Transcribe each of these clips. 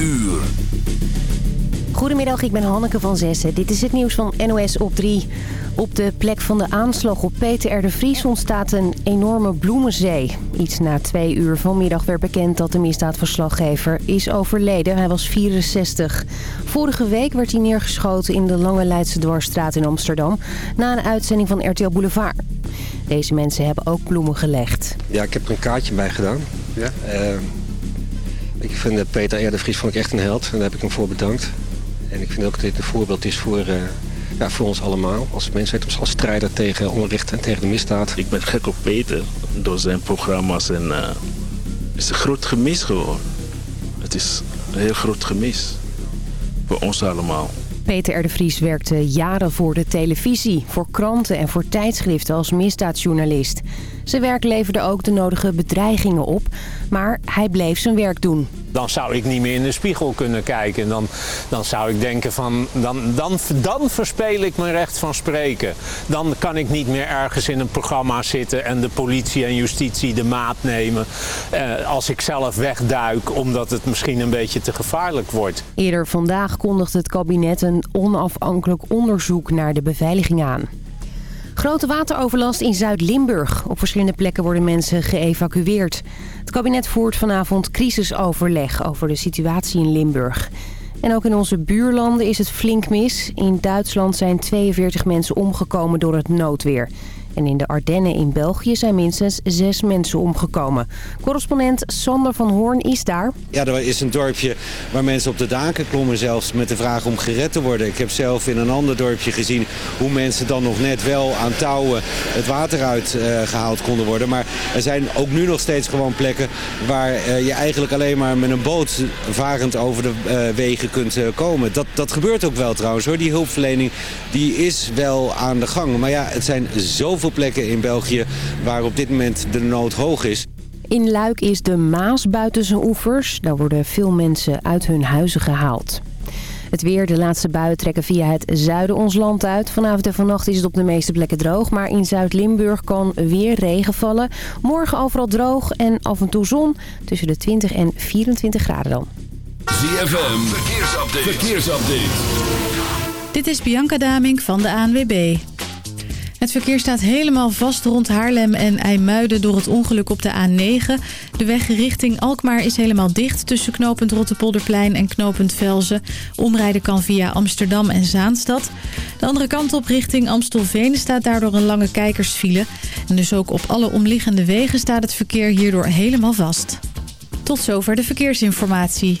uur. Goedemiddag, ik ben Hanneke van Zessen. Dit is het nieuws van NOS op 3. Op de plek van de aanslag op Peter R. de Vries ontstaat een enorme bloemenzee. Iets na twee uur vanmiddag werd bekend dat de misdaadverslaggever is overleden. Hij was 64. Vorige week werd hij neergeschoten in de Lange Leidse Dwarsstraat in Amsterdam... na een uitzending van RTL Boulevard. Deze mensen hebben ook bloemen gelegd. Ja, ik heb er een kaartje bij gedaan. Ja? Uh, ik vind uh, Peter R. de Vries vond ik echt een held. En daar heb ik hem voor bedankt. En ik vind ook dat dit een voorbeeld is voor, uh, ja, voor ons allemaal. Als mensheid, als strijder tegen onrecht en tegen de misdaad. Ik ben gek op Peter door zijn programma's. En uh, het is een groot gemis geworden. Het is een heel groot gemis. Voor ons allemaal. Peter R. de Vries werkte jaren voor de televisie, voor kranten en voor tijdschriften als misdaadjournalist. Zijn werk leverde ook de nodige bedreigingen op, maar hij bleef zijn werk doen. Dan zou ik niet meer in de spiegel kunnen kijken. Dan, dan zou ik denken van, dan, dan, dan verspeel ik mijn recht van spreken. Dan kan ik niet meer ergens in een programma zitten en de politie en justitie de maat nemen. Eh, als ik zelf wegduik omdat het misschien een beetje te gevaarlijk wordt. Eerder vandaag kondigde het kabinet een onafhankelijk onderzoek naar de beveiliging aan. Grote wateroverlast in Zuid-Limburg. Op verschillende plekken worden mensen geëvacueerd. Het kabinet voert vanavond crisisoverleg over de situatie in Limburg. En ook in onze buurlanden is het flink mis. In Duitsland zijn 42 mensen omgekomen door het noodweer. En in de Ardennen in België zijn minstens zes mensen omgekomen. Correspondent Sander van Hoorn is daar. Ja, er is een dorpje waar mensen op de daken klommen zelfs met de vraag om gered te worden. Ik heb zelf in een ander dorpje gezien hoe mensen dan nog net wel aan touwen het water uit uh, gehaald konden worden. Maar er zijn ook nu nog steeds gewoon plekken waar uh, je eigenlijk alleen maar met een boot varend over de uh, wegen kunt komen. Dat, dat gebeurt ook wel trouwens hoor. Die hulpverlening die is wel aan de gang. Maar ja, het zijn zoveel veel plekken in België waar op dit moment de nood hoog is. In Luik is de Maas buiten zijn oevers. Daar worden veel mensen uit hun huizen gehaald. Het weer, de laatste buien trekken via het zuiden ons land uit. Vanavond en vannacht is het op de meeste plekken droog. Maar in Zuid-Limburg kan weer regen vallen. Morgen overal droog en af en toe zon. Tussen de 20 en 24 graden dan. ZFM, verkeersupdate. verkeersupdate. Dit is Bianca Daming van de ANWB. Het verkeer staat helemaal vast rond Haarlem en IJmuiden door het ongeluk op de A9. De weg richting Alkmaar is helemaal dicht tussen knooppunt Rottepolderplein en knooppunt Velzen. Omrijden kan via Amsterdam en Zaanstad. De andere kant op richting Amstelveen staat daardoor een lange kijkersfile. En dus ook op alle omliggende wegen staat het verkeer hierdoor helemaal vast. Tot zover de verkeersinformatie.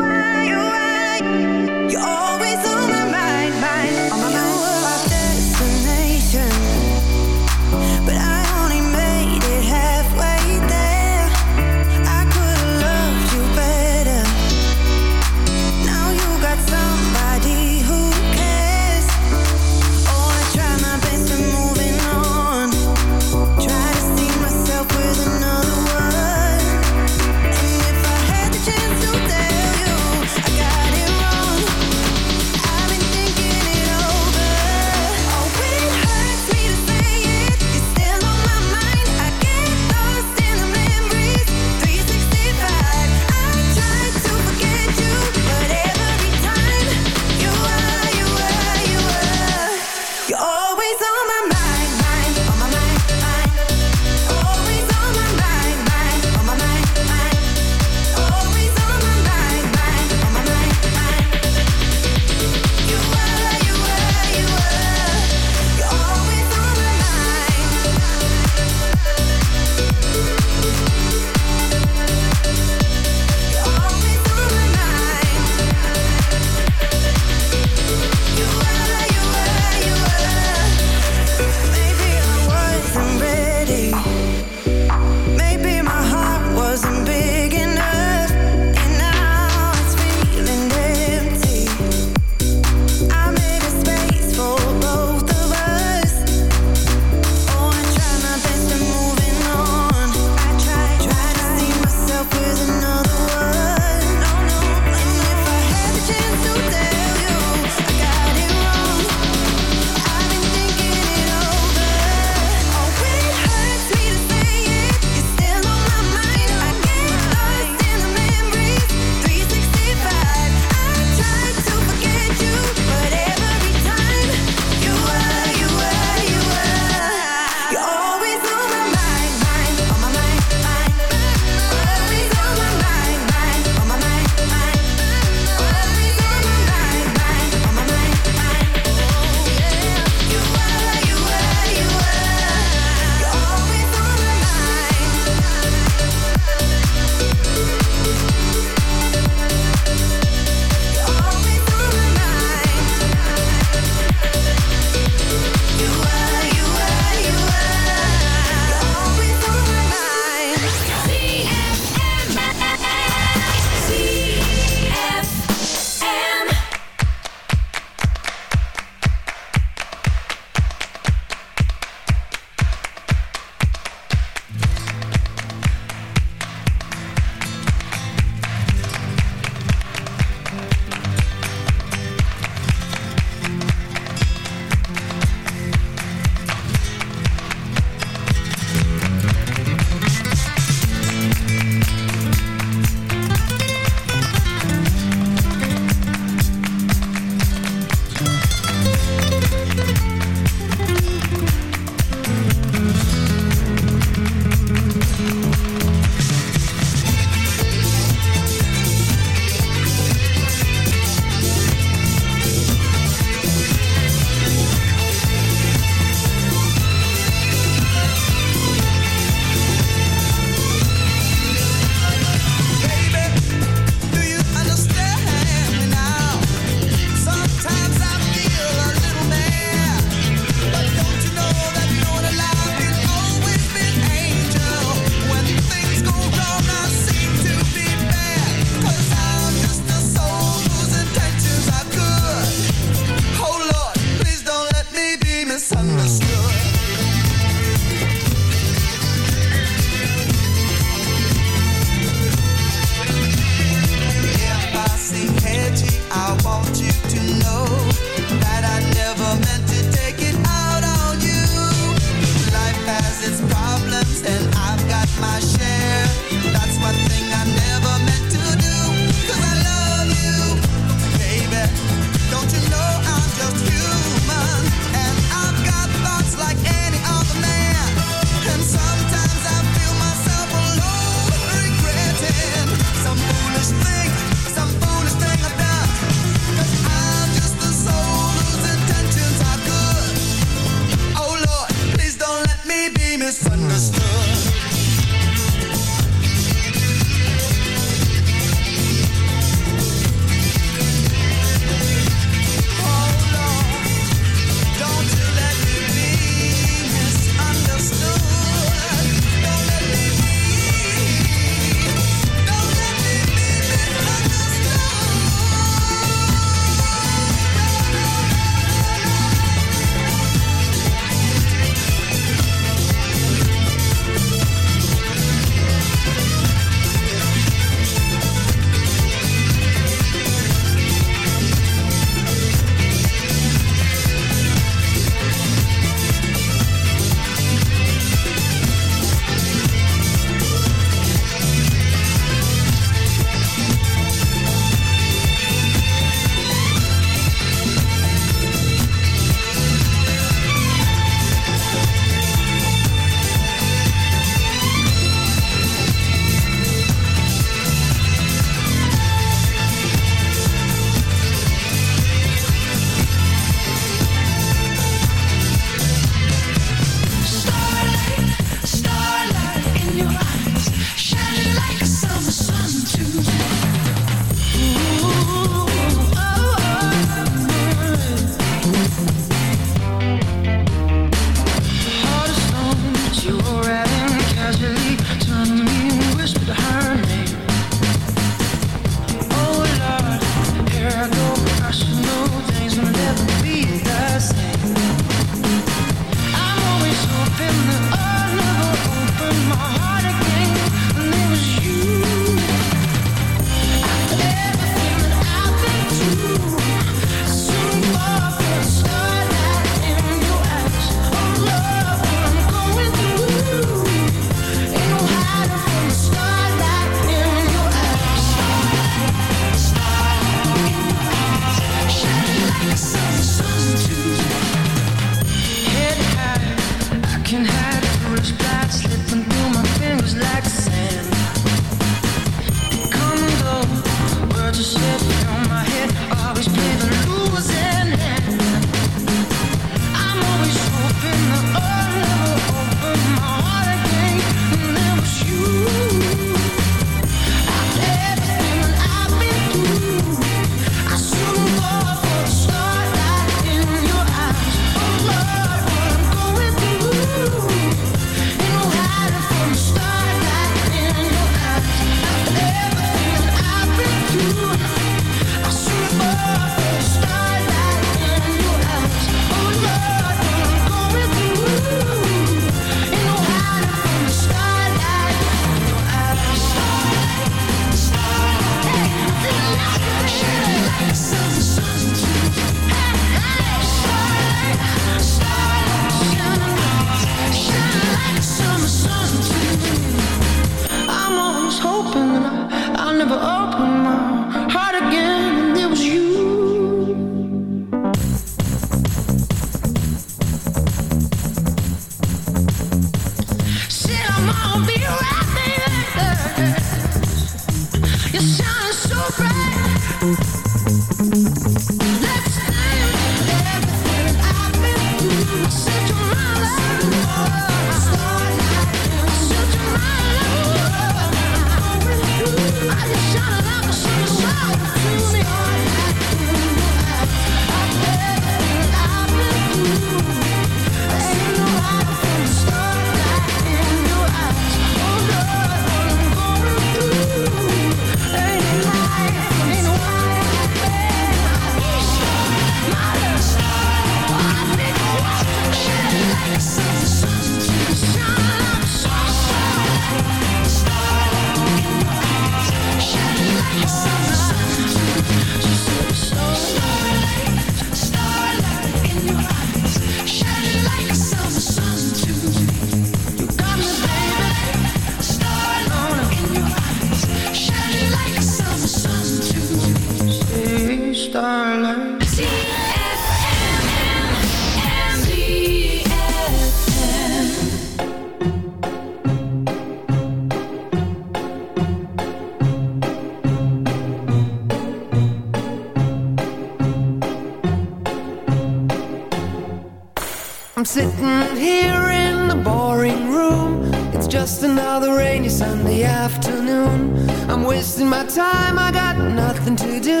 Just another rainy Sunday afternoon. I'm wasting my time, I got nothing to do.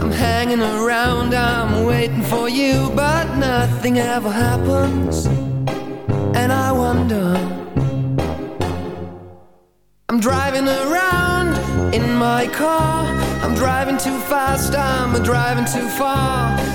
I'm hanging around, I'm waiting for you, but nothing ever happens. And I wonder. I'm driving around in my car. I'm driving too fast, I'm driving too far.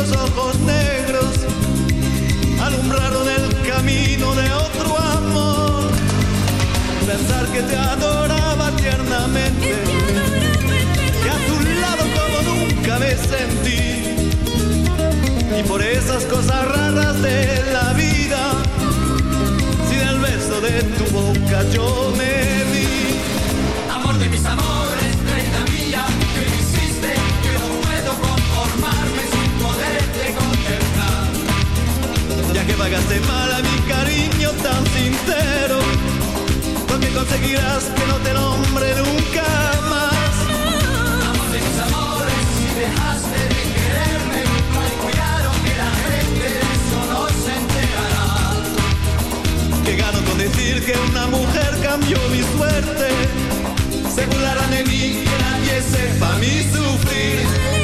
lindos ojos negros alumbraron el camino de otro amor. Pensar que te adoraba tiernamente. Que a tu lado como nunca me sentí. Y por esas cosas raras de la vida, sin el beso de tu boca yo me pagaste mal a mi cariño tan sincero, lo que conseguirás que no te nombre nunca más. Amor de mis amores, si dejaste de quererme, hay cuidado que la gente de eso no se enterará. Que gano con decir que una mujer cambió mi suerte. Se burlarán de mí, que nadie sepa mi sufrir.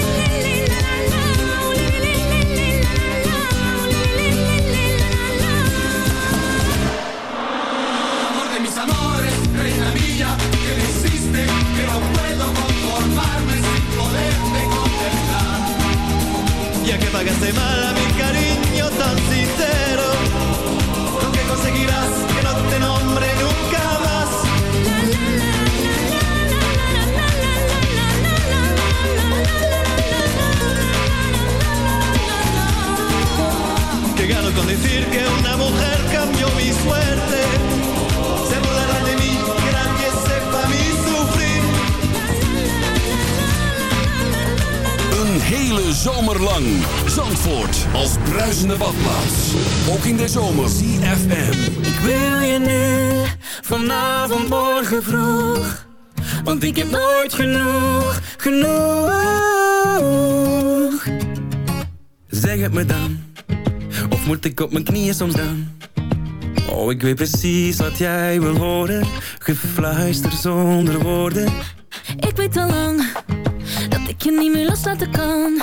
Pagaste mal a mi cariño tan sincero, lo que conseguirás que no te nombre nunca más. con decir que una mujer cambió mi suerte. Se burlarán de mí, que nadie mi sufrir. Een hele zomer lang. Zandvoort als bruisende badplaats. Ook in de zomer. CFM. Ik wil je nu, vanavond, morgen vroeg. Want ik heb nooit genoeg, genoeg. Zeg het me dan, of moet ik op mijn knieën soms dan? Oh, ik weet precies wat jij wil horen, gefluister zonder woorden. Ik weet al lang dat ik je niet meer loslaten kan.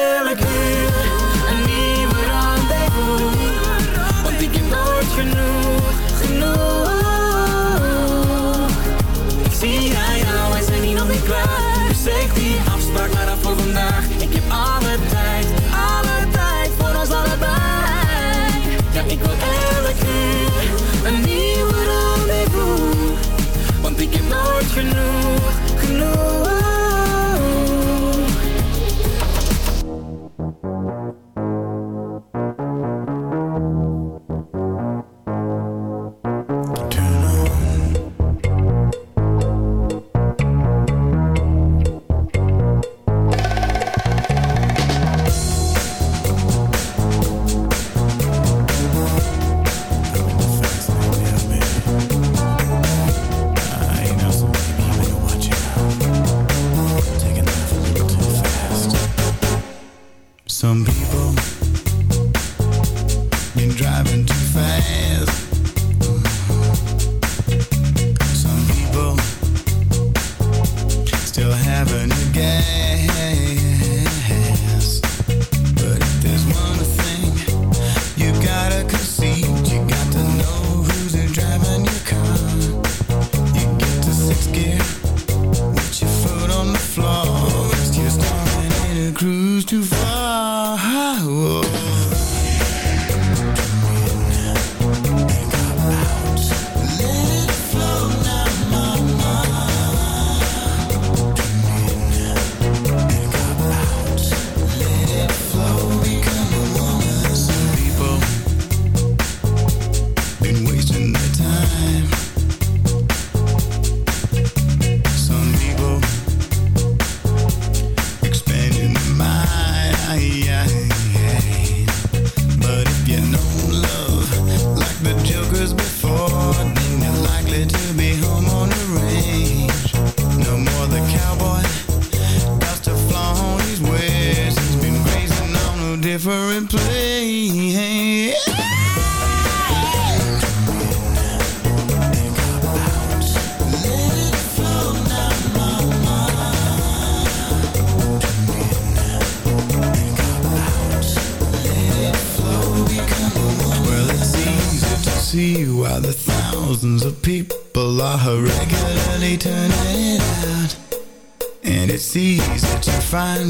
Some people been driving too fast.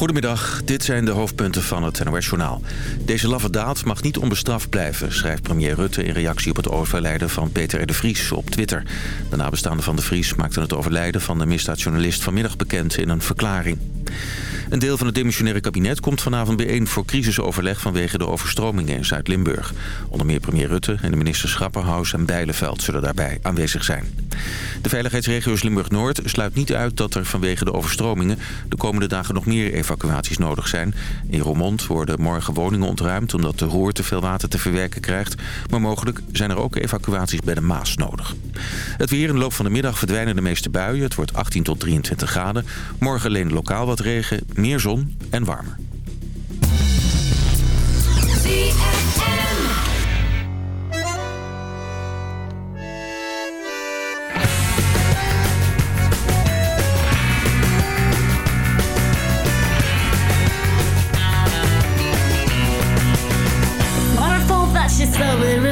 Goedemiddag, dit zijn de hoofdpunten van het NOS-journaal. Deze laffe daad mag niet onbestraft blijven, schrijft premier Rutte... in reactie op het overlijden van Peter R. de Vries op Twitter. De nabestaanden van de Vries maakten het overlijden van de misdaadjournalist vanmiddag bekend in een verklaring. Een deel van het demissionaire kabinet komt vanavond bijeen voor crisisoverleg vanwege de overstromingen in Zuid-Limburg. Onder meer premier Rutte en de ministers Grapperhaus en Bijleveld zullen daarbij aanwezig zijn. De veiligheidsregio's Limburg-Noord sluit niet uit dat er vanwege de overstromingen de komende dagen nog meer evacuaties nodig zijn. In Roermond worden morgen woningen ontruimd omdat de Roer te veel water te verwerken krijgt. Maar mogelijk zijn er ook evacuaties bij de Maas nodig. Het weer in de loop van de middag verdwijnen de meeste buien. Het wordt 18 tot 23 graden. Morgen alleen lokaal wat regen, meer zon en warmer.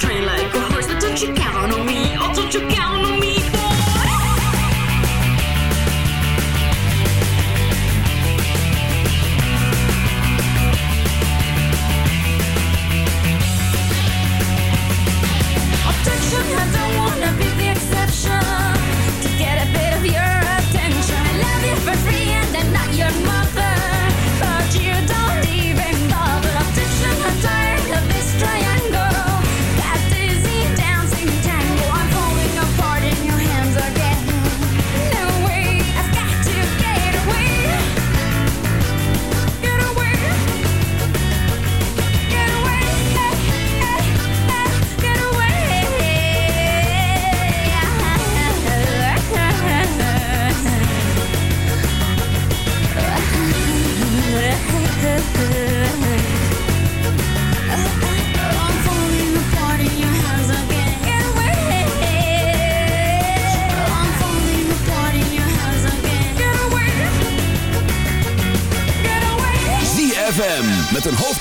train like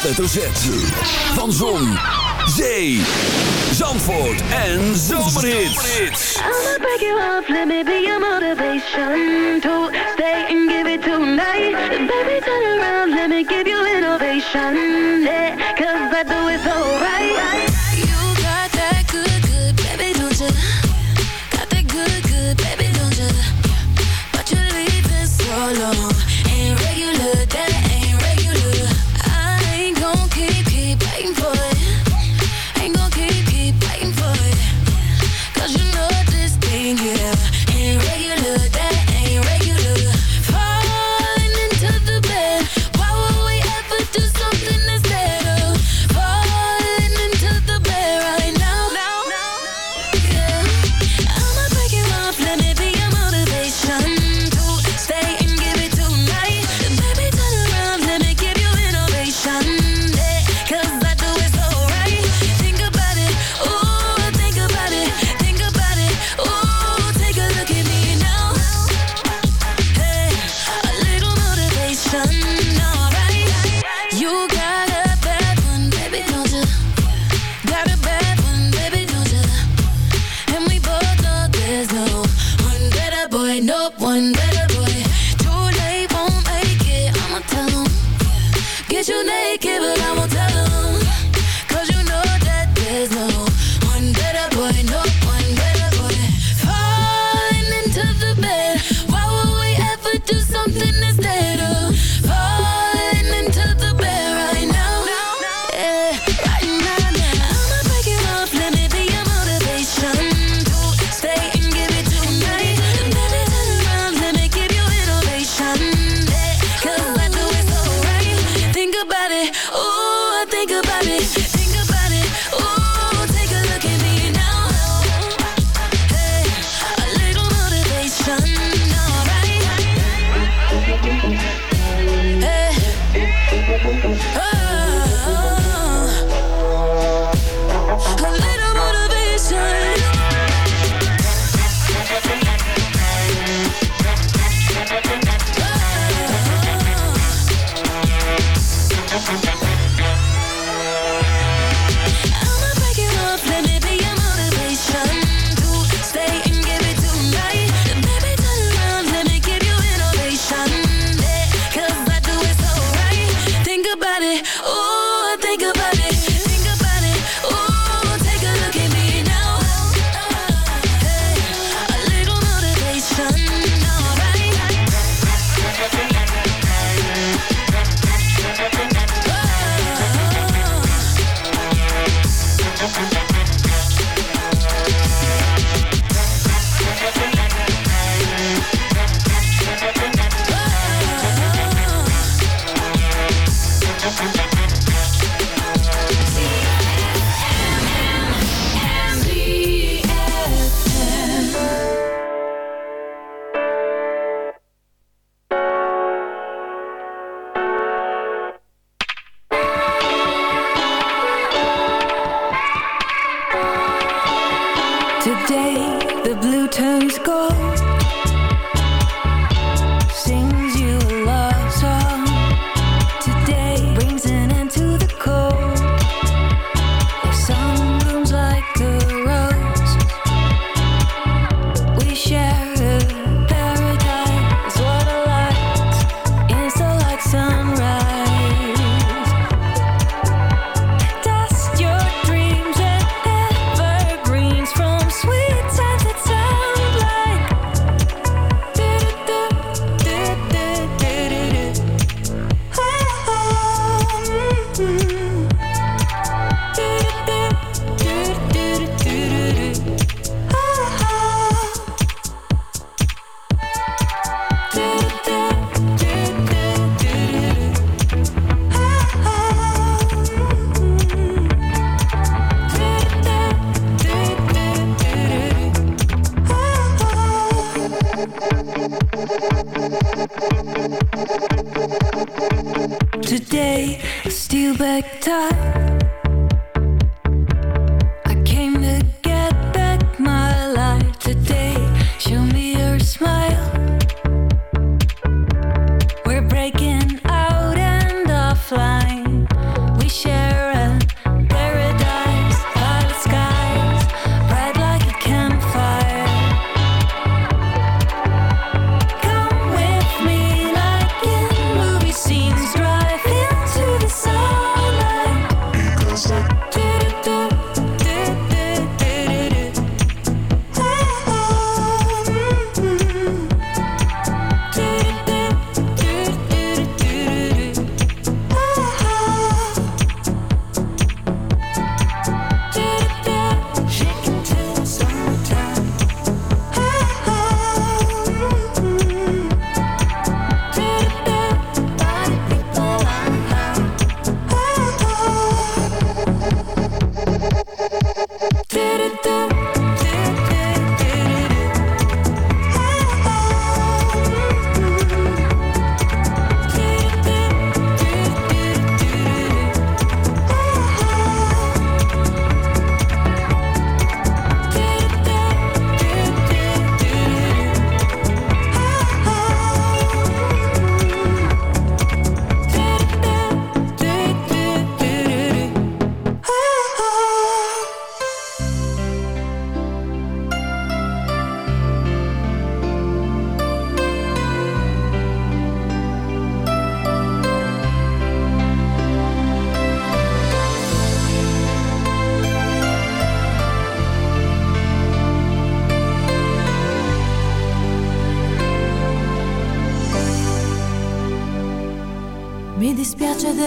hoofdletter Z. Van Zon, Zee, Zandvoort en Zomerhits. I'ma break you off, let me be your motivation. To stay and give it tonight. Baby, turn around, let me give you innovation. Yeah, cause I do it so right.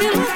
dancing.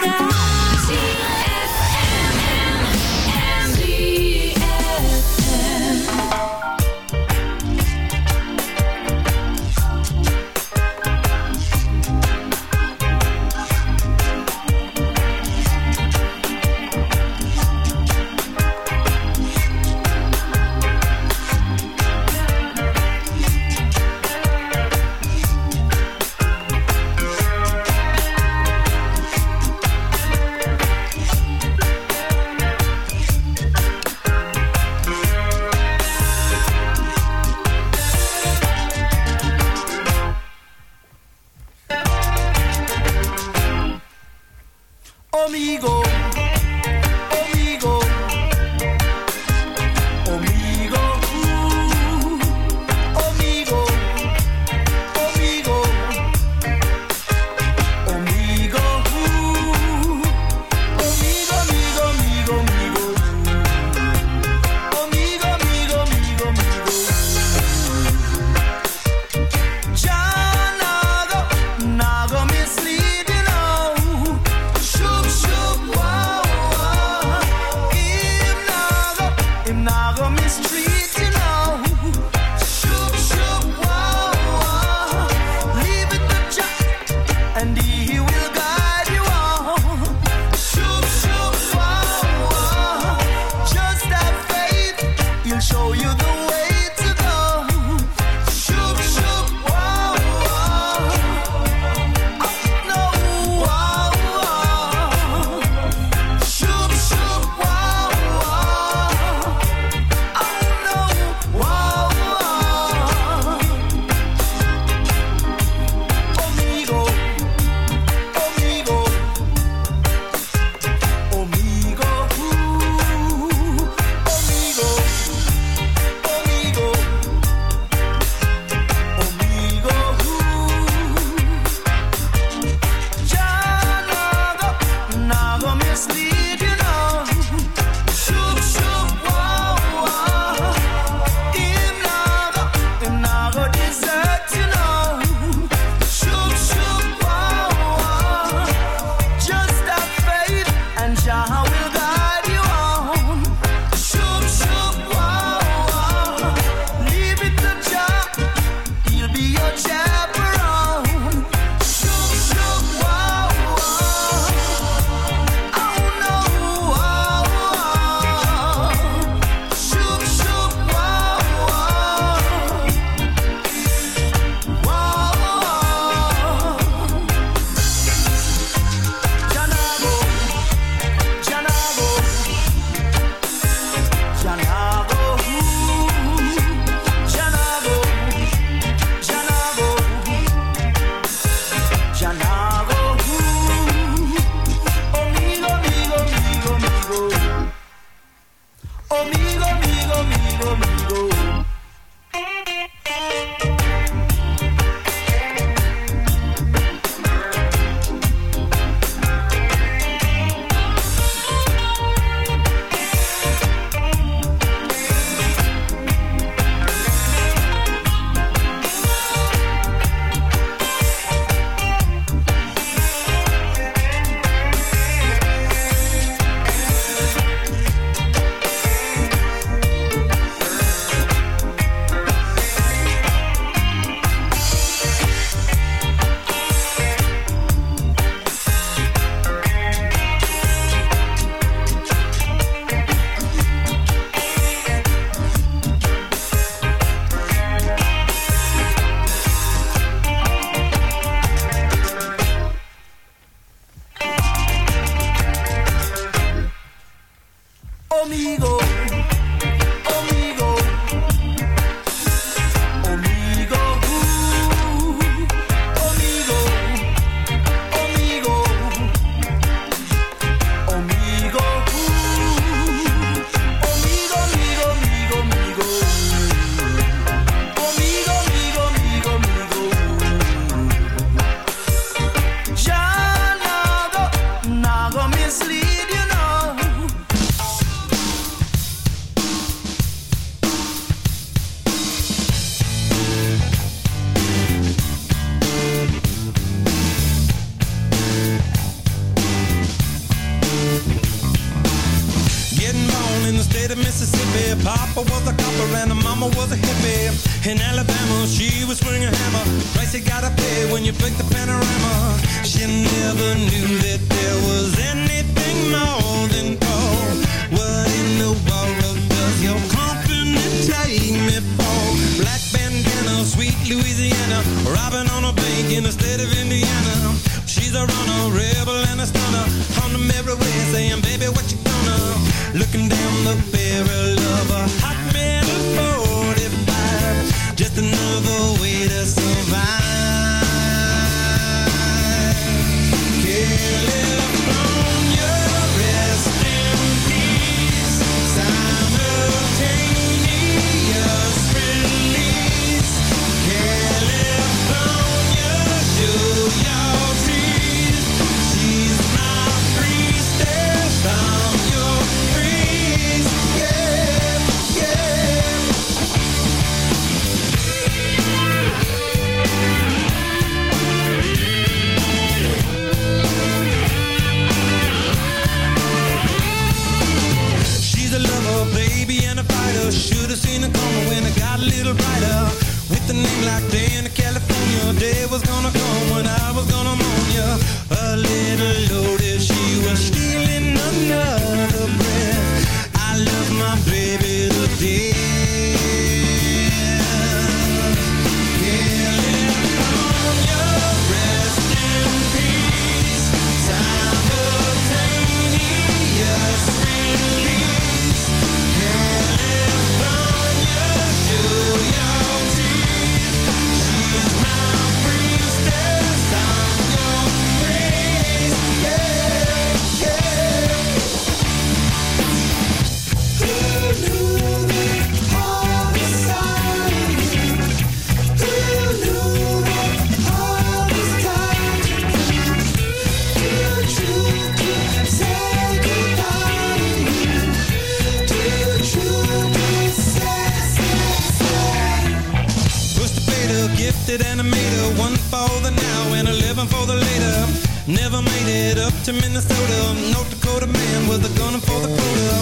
up to Minnesota. North Dakota man with a gun for the quota.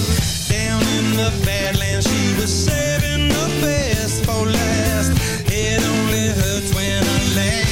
Down in the Badlands, she was saving the best for last. It only hurts when I laugh.